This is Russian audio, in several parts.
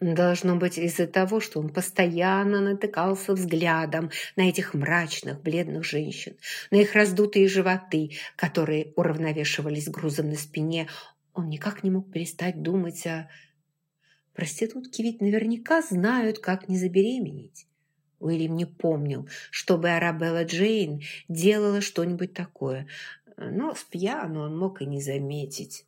Должно быть из-за того, что он постоянно натыкался взглядом на этих мрачных, бледных женщин, на их раздутые животы, которые уравновешивались грузом на спине. Он никак не мог перестать думать о... Проститутки ведь наверняка знают, как не забеременеть. Уильям не помнил, чтобы Арабелла Джейн делала что-нибудь такое, но с пьяну он мог и не заметить.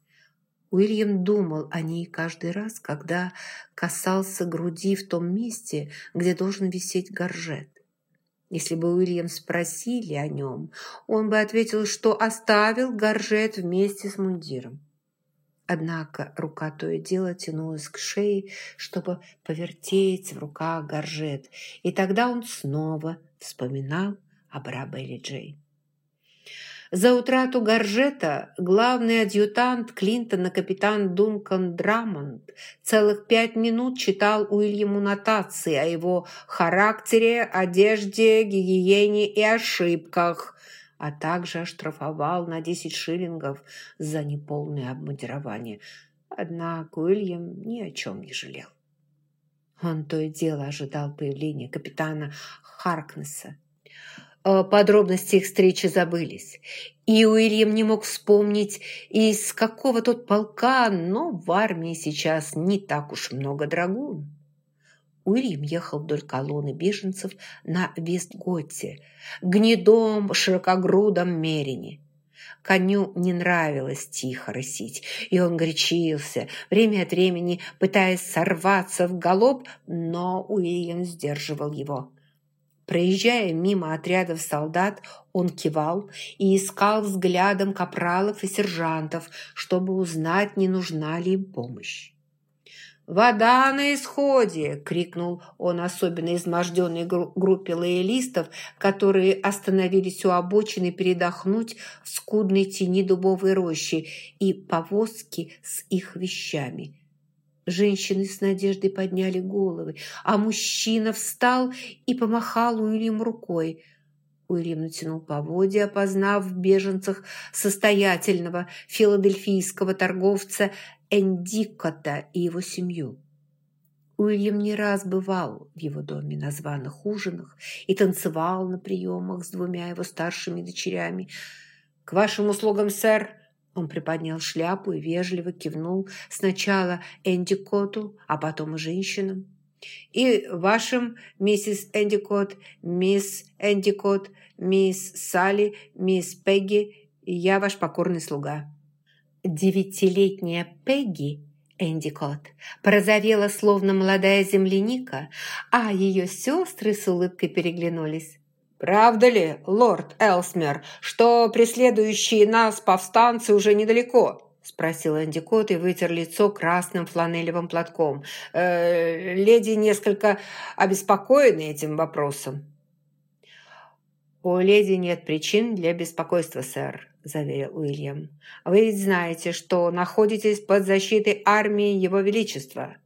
Уильям думал о ней каждый раз, когда касался груди в том месте, где должен висеть горжет. Если бы Уильям спросили о нем, он бы ответил, что оставил горжет вместе с мундиром. Однако рука то и дело тянулась к шее, чтобы повертеть в руках горжет, и тогда он снова вспоминал об Рабелле Джей. За утрату Горжета главный адъютант Клинтона капитан Дункан Драмонд целых пять минут читал Уильяму нотации о его характере, одежде, гигиене и ошибках, а также оштрафовал на 10 шиллингов за неполное обмундирование. Однако Уильям ни о чем не жалел. Он то и дело ожидал появления капитана Харкнесса подробности их встречи забылись. И Уильям не мог вспомнить, из какого тот полка, но в армии сейчас не так уж много драгун. Уильям ехал вдоль колонны беженцев на Вестготте, гнедом широкогрудом Мерине. Коню не нравилось тихо рысить, и он горячился, время от времени пытаясь сорваться в галоп, но Уильям сдерживал его. Проезжая мимо отрядов солдат, он кивал и искал взглядом капралов и сержантов, чтобы узнать, не нужна ли им помощь. «Вода на исходе!» – крикнул он особенно изможденной группе лоялистов, которые остановились у обочины передохнуть в скудной тени дубовой рощи и повозки с их вещами – Женщины с надеждой подняли головы, а мужчина встал и помахал Уильям рукой. Уильям натянул поводья, опознав в беженцах состоятельного филадельфийского торговца Эндикота и его семью. Уильям не раз бывал в его доме на званых ужинах и танцевал на приемах с двумя его старшими дочерями. «К вашим услугам, сэр!» Он приподнял шляпу и вежливо кивнул сначала Эндикоту, а потом и женщинам. «И вашим, миссис Эндикот, мисс Эндикот, мисс Салли, мисс Пегги, я ваш покорный слуга». Девятилетняя Пегги Эндикот порозовела, словно молодая земляника, а ее сестры с улыбкой переглянулись. «Правда ли, лорд Элсмер, что преследующие нас повстанцы уже недалеко?» спросил Энди Кот и вытер лицо красным фланелевым платком. «Э, «Леди несколько обеспокоены этим вопросом». «У леди нет причин для беспокойства, сэр», – заверил Уильям. «Вы ведь знаете, что находитесь под защитой армии Его Величества».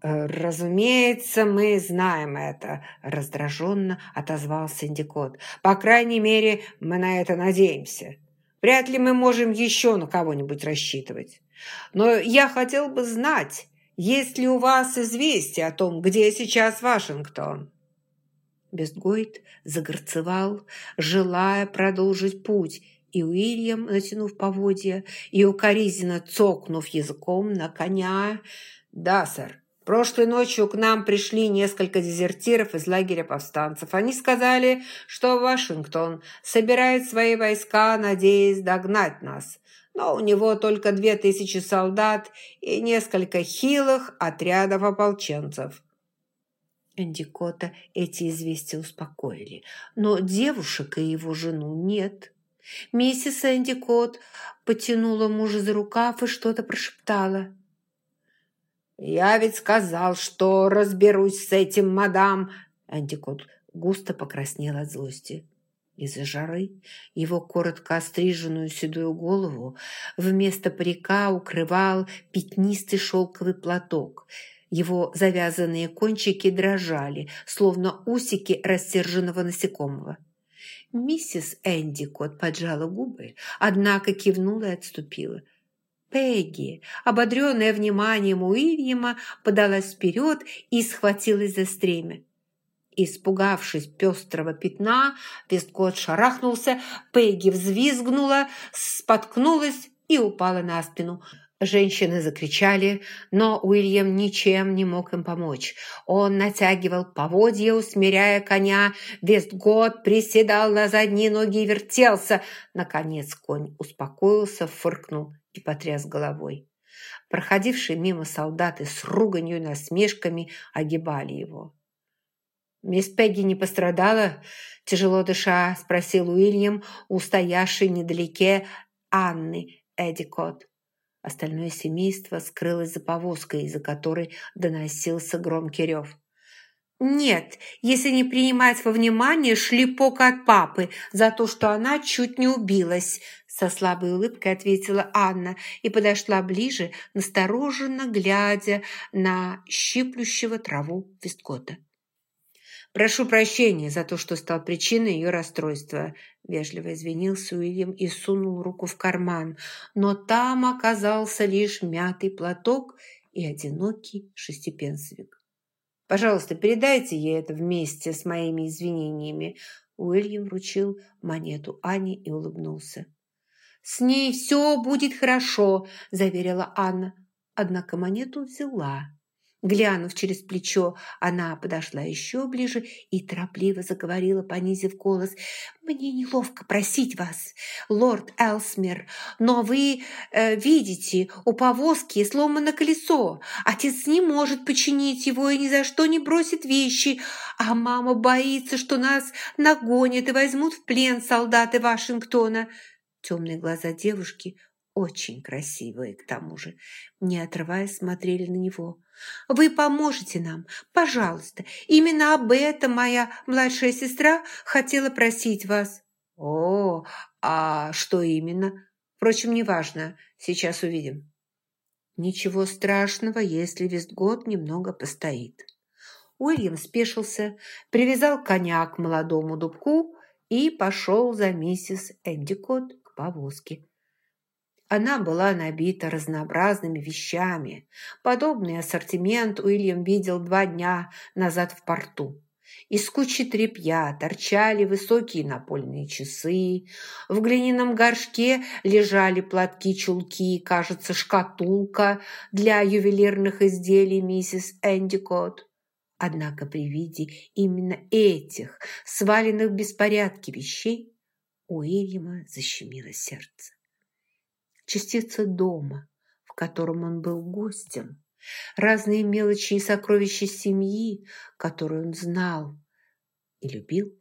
Э, «Разумеется, мы знаем это», – раздраженно отозвался Индикот. «По крайней мере, мы на это надеемся. Вряд ли мы можем еще на кого-нибудь рассчитывать. Но я хотел бы знать, есть ли у вас известие о том, где сейчас Вашингтон?» Бестгойт загорцевал, желая продолжить путь, и Уильям, натянув поводья и укоризненно цокнув языком на коня, «Да, сэр, Прошлой ночью к нам пришли несколько дезертиров из лагеря повстанцев. Они сказали, что Вашингтон собирает свои войска, надеясь догнать нас. Но у него только две тысячи солдат и несколько хилых отрядов ополченцев. Эндикота эти известия успокоили, но девушек и его жену нет. Миссис Эндикот потянула мужа за рукав и что-то прошептала. «Я ведь сказал, что разберусь с этим, мадам!» Антикот густо покраснел от злости. Из-за жары его коротко остриженную седую голову вместо парика укрывал пятнистый шелковый платок. Его завязанные кончики дрожали, словно усики рассерженного насекомого. Миссис Эндикот поджала губы, однако кивнула и отступила – Пегги, ободренная вниманием Уильяма, подалась вперед и схватилась за стремя. Испугавшись пестрого пятна, Вестгот шарахнулся, Пегги взвизгнула, споткнулась и упала на спину. Женщины закричали, но Уильям ничем не мог им помочь. Он натягивал поводья, усмиряя коня. Вестгот приседал на задние ноги и вертелся. Наконец конь успокоился, фыркнул и потряс головой. Проходившие мимо солдаты с руганью и насмешками огибали его. «Мисс Пегги не пострадала?» Тяжело дыша, спросил Уильям, устоявший недалеке Анны Эдикот. Остальное семейство скрылось за повозкой, из-за которой доносился громкий рев. «Нет, если не принимать во внимание шлепок от папы за то, что она чуть не убилась», со слабой улыбкой ответила Анна и подошла ближе, настороженно глядя на щиплющего траву Весткота. «Прошу прощения за то, что стал причиной ее расстройства», вежливо извинился Уильям и сунул руку в карман, но там оказался лишь мятый платок и одинокий шестипенсовик. «Пожалуйста, передайте ей это вместе с моими извинениями». Уильям вручил монету Ане и улыбнулся. «С ней все будет хорошо», – заверила Анна. Однако монету взяла Глянув через плечо, она подошла еще ближе и торопливо заговорила, понизив голос. «Мне неловко просить вас, лорд Элсмер, но вы э, видите, у повозки сломано колесо. Отец не может починить его и ни за что не бросит вещи, а мама боится, что нас нагонят и возьмут в плен солдаты Вашингтона». Темные глаза девушки очень красивые, к тому же, не отрываясь, смотрели на него. «Вы поможете нам, пожалуйста. Именно об этом моя младшая сестра хотела просить вас». «О, а что именно? Впрочем, неважно. Сейчас увидим». «Ничего страшного, если Вестгот немного постоит». Уильям спешился, привязал коня к молодому дубку и пошел за миссис Эндикот к повозке. Она была набита разнообразными вещами. Подобный ассортимент Уильям видел два дня назад в порту. Из кучи тряпья торчали высокие напольные часы. В глиняном горшке лежали платки-чулки, кажется, шкатулка для ювелирных изделий миссис Эндикот. Однако при виде именно этих, сваленных в беспорядке вещей, у Уильяма защемило сердце частица дома, в котором он был гостем, разные мелочи и сокровища семьи, которую он знал и любил.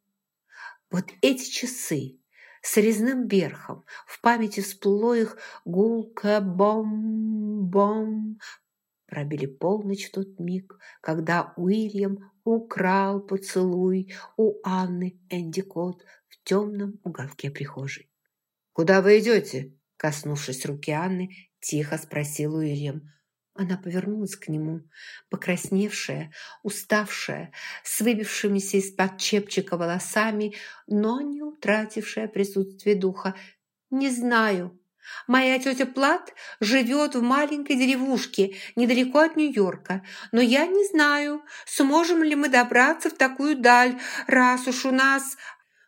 Вот эти часы с резным верхом, в памяти всплыло их гулко бом-бом, пробили полночь тот миг, когда Уильям украл поцелуй у Анны Эндикот в темном уголке прихожей. «Куда вы идете?» Коснувшись руки Анны, тихо спросил Уильям. Она повернулась к нему, покрасневшая, уставшая, с выбившимися из-под чепчика волосами, но не утратившая присутствие духа. «Не знаю. Моя тетя Плат живет в маленькой деревушке недалеко от Нью-Йорка, но я не знаю, сможем ли мы добраться в такую даль, раз уж у нас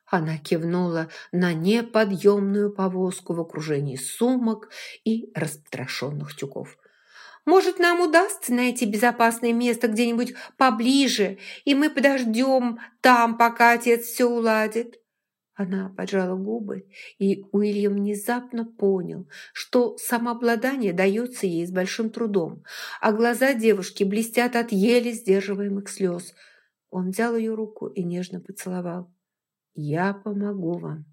она кивнула на неподъемную повозку в окружении сумок и распотрошенных тюков. «Может, нам удастся найти безопасное место где-нибудь поближе, и мы подождем там, пока отец все уладит?» Она поджала губы, и Уильям внезапно понял, что самообладание дается ей с большим трудом, а глаза девушки блестят от еле сдерживаемых слез. Он взял ее руку и нежно поцеловал. Я помогу вам.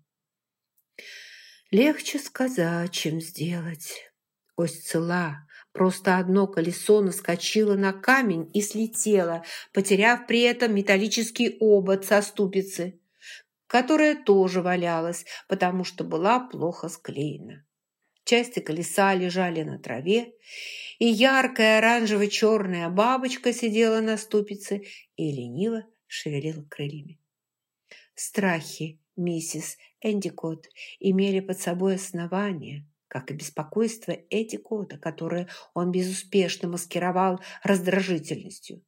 Легче сказать, чем сделать. Ось цела, просто одно колесо наскочило на камень и слетело, потеряв при этом металлический обод со ступицы, которая тоже валялась, потому что была плохо склеена. Части колеса лежали на траве, и яркая оранжево-черная бабочка сидела на ступице и лениво шевелила крыльями. Страхи миссис Эндикот имели под собой основания, как и беспокойство Эдди Кота, которое он безуспешно маскировал раздражительностью.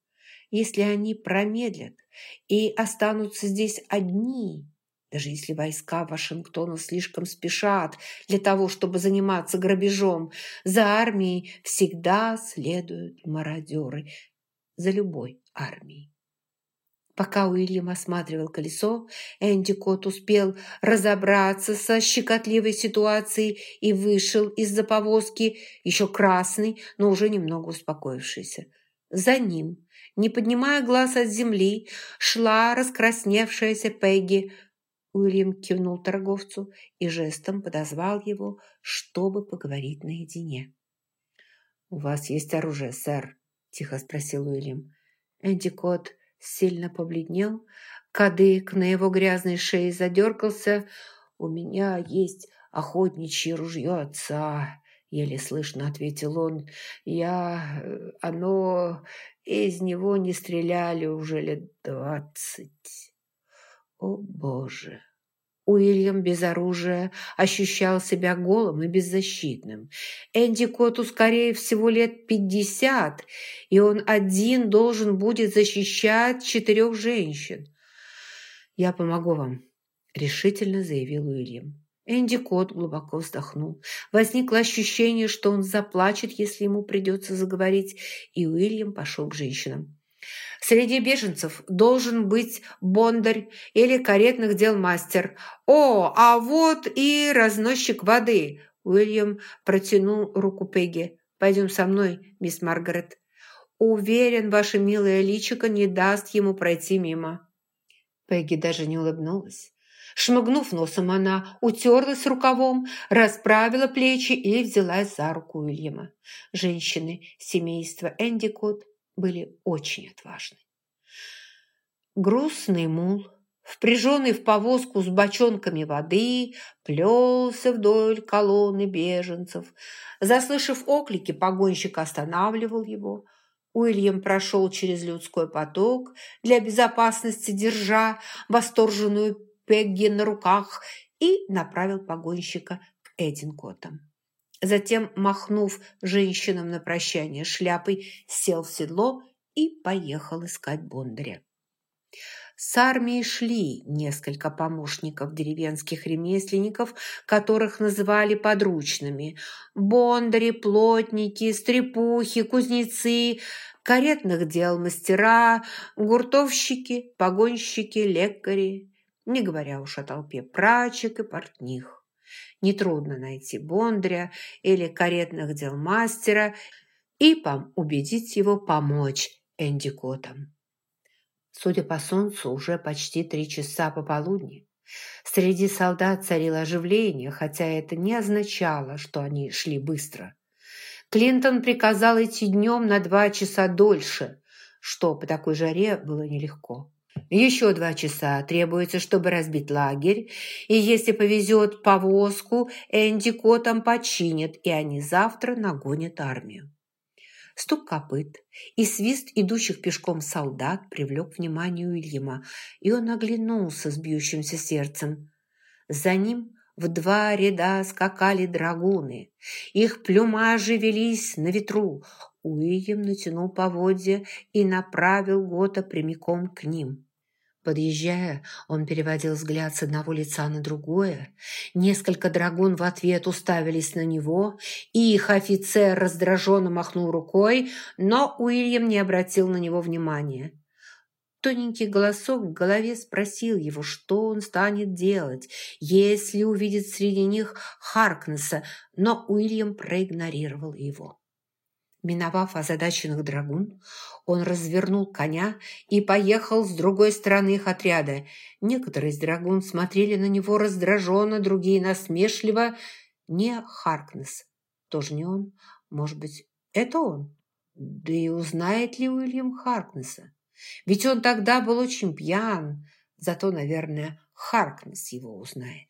Если они промедлят и останутся здесь одни, даже если войска Вашингтона слишком спешат для того, чтобы заниматься грабежом, за армией всегда следуют мародеры, за любой армией. Пока Уильям осматривал колесо, Энди Кот успел разобраться со щекотливой ситуацией и вышел из-за повозки, еще красный, но уже немного успокоившийся. За ним, не поднимая глаз от земли, шла раскрасневшаяся Пегги. Уильям кивнул торговцу и жестом подозвал его, чтобы поговорить наедине. «У вас есть оружие, сэр?» – тихо спросил Уильям. Энди Кот сильно побледнел, кадык на его грязной шее задергался. «У меня есть охотничье ружье отца», — еле слышно ответил он. «Я... оно... из него не стреляли уже лет двадцать». «О, Боже!» Уильям без оружия ощущал себя голым и беззащитным. Энди Коту, скорее всего, лет пятьдесят, и он один должен будет защищать четырех женщин. «Я помогу вам», – решительно заявил Уильям. Энди Кот глубоко вздохнул. Возникло ощущение, что он заплачет, если ему придется заговорить, и Уильям пошел к женщинам. Среди беженцев должен быть бондарь или каретных дел мастер. О, а вот и разносчик воды. Уильям протянул руку Пегги. «Пойдем со мной, мисс Маргарет. Уверен, ваша милая личико не даст ему пройти мимо». Пегги даже не улыбнулась. Шмыгнув носом, она утерлась рукавом, расправила плечи и взялась за руку Уильяма. Женщины семейства Эндикот были очень отважны. Грустный мул, впряженный в повозку с бочонками воды, плелся вдоль колонны беженцев. Заслышав оклики, погонщик останавливал его. Уильям прошел через людской поток, для безопасности держа восторженную Пегги на руках и направил погонщика к Эдинкотам. Затем, махнув женщинам на прощание шляпой, сел в седло и поехал искать Бондаря. С армией шли несколько помощников деревенских ремесленников, которых называли подручными. Бондари, плотники, стрепухи, кузнецы, каретных дел мастера, гуртовщики, погонщики, лекари, не говоря уж о толпе прачек и портних. Нетрудно найти Бондаря или каретных дел мастера и пом убедить его помочь Энди Котам. Судя по солнцу, уже почти три часа пополудни. Среди солдат царило оживление, хотя это не означало, что они шли быстро. Клинтон приказал идти днем на два часа дольше, что по такой жаре было нелегко. Еще два часа требуется, чтобы разбить лагерь, и если повезет повозку, Энди Котом починят, и они завтра нагонят армию. Стук копыт и свист идущих пешком солдат привлек внимание Уильяма, и он оглянулся с бьющимся сердцем. За ним в два ряда скакали драгуны. Их плюмажи велись на ветру. Уильям натянул поводья и направил Гота прямиком к ним. Подъезжая, он переводил взгляд с одного лица на другое. Несколько драгун в ответ уставились на него, и их офицер раздраженно махнул рукой, но Уильям не обратил на него внимания. Тоненький голосок в голове спросил его, что он станет делать, если увидит среди них Харкнесса, но Уильям проигнорировал его. Миновав озадаченных драгун, он развернул коня и поехал с другой стороны их отряда. Некоторые из драгун смотрели на него раздраженно, другие насмешливо. Не Харкнес. Тоже не он. Может быть, это он? Да и узнает ли Уильям Харкнесса? Ведь он тогда был очень пьян. Зато, наверное, Харкнес его узнает.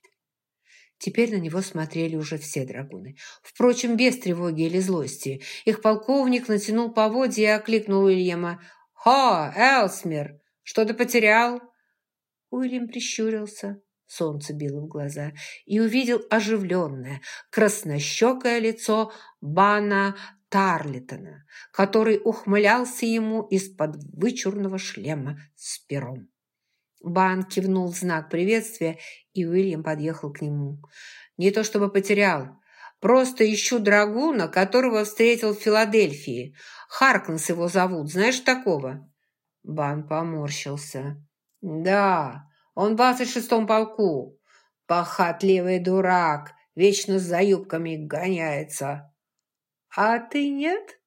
Теперь на него смотрели уже все драгуны. Впрочем, без тревоги или злости. Их полковник натянул поводья и окликнул Уильяма. «Хо, Элсмер, что ты потерял?» Уильям прищурился. солнце било в глаза, и увидел оживленное, краснощекое лицо Бана Тарлитона, который ухмылялся ему из-под вычурного шлема с пером. Бан кивнул в знак приветствия, и Уильям подъехал к нему. «Не то чтобы потерял. Просто ищу драгуна, которого встретил в Филадельфии. Харкнс его зовут. Знаешь такого?» Бан поморщился. «Да, он в двадцать шестом полку. Похотливый дурак, вечно за юбками гоняется». «А ты нет?»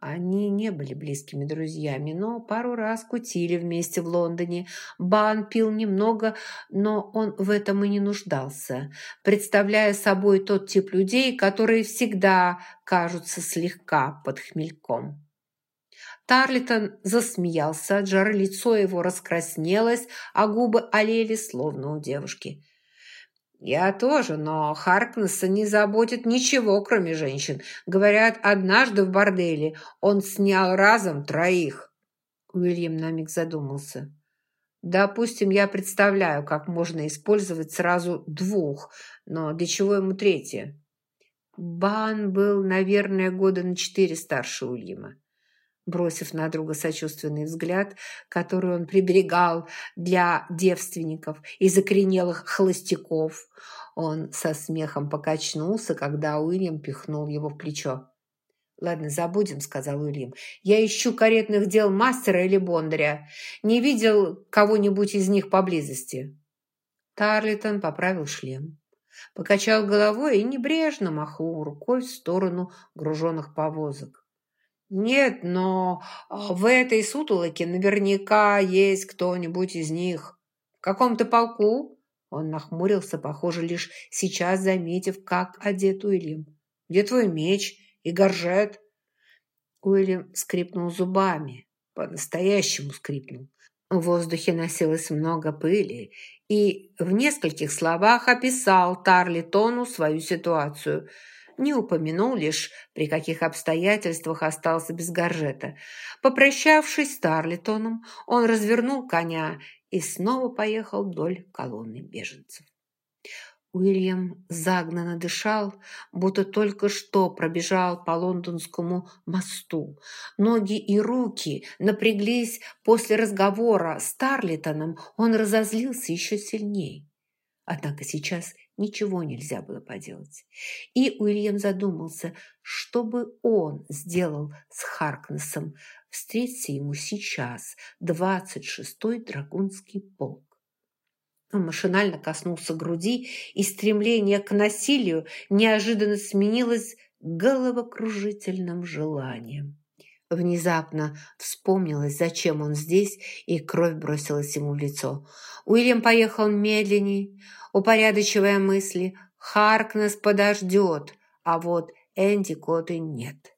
Они не были близкими друзьями, но пару раз кутили вместе в Лондоне. Бан пил немного, но он в этом и не нуждался, представляя собой тот тип людей, которые всегда кажутся слегка под хмельком. Тарлитон засмеялся от жары, лицо его раскраснелось, а губы олели, словно у девушки. «Я тоже, но Харкнесса не заботит ничего, кроме женщин. Говорят, однажды в борделе он снял разом троих». Уильям на миг задумался. «Допустим, я представляю, как можно использовать сразу двух, но для чего ему третье?» Бан был, наверное, года на четыре старше Уильяма бросив на друга сочувственный взгляд, который он приберегал для девственников и закоренелых холостяков. Он со смехом покачнулся, когда Уильям пихнул его в плечо. «Ладно, забудем», — сказал Уильям. «Я ищу каретных дел мастера или бондаря. Не видел кого-нибудь из них поблизости». Тарлитон поправил шлем, покачал головой и небрежно махнул рукой в сторону груженных повозок. «Нет, но а, в этой сутолоке наверняка есть кто-нибудь из них. В каком-то полку?» Он нахмурился, похоже, лишь сейчас заметив, как одет Уильям. «Где твой меч и горжет?» Уильям скрипнул зубами. По-настоящему скрипнул. В воздухе носилось много пыли, и в нескольких словах описал Тарлитону свою ситуацию – не упомянул лишь, при каких обстоятельствах остался без горжета. Попрощавшись с Тарлитоном, он развернул коня и снова поехал вдоль колонны беженцев. Уильям загнанно дышал, будто только что пробежал по лондонскому мосту. Ноги и руки напряглись после разговора с Тарлитоном. Он разозлился еще сильнее. Однако сейчас ничего нельзя было поделать. И Уильям задумался, что бы он сделал с Харкнесом, встретиться ему сейчас 26-й драгунский полк. Он машинально коснулся груди, и стремление к насилию неожиданно сменилось головокружительным желанием. Внезапно вспомнилось, зачем он здесь, и кровь бросилась ему в лицо. Уильям поехал медленней, упорядочивая мысли. Харкнес подождет, а вот Энди Коты нет.